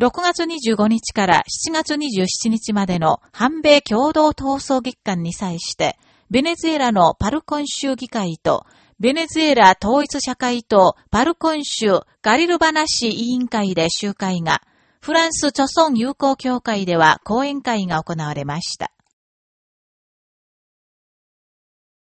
6月25日から7月27日までの反米共同闘争月間に際して、ベネズエラのパルコン州議会と、ベネズエラ統一社会党パルコン州ガリルバナシ委員会で集会が、フランス著村友好協会では講演会が行われました。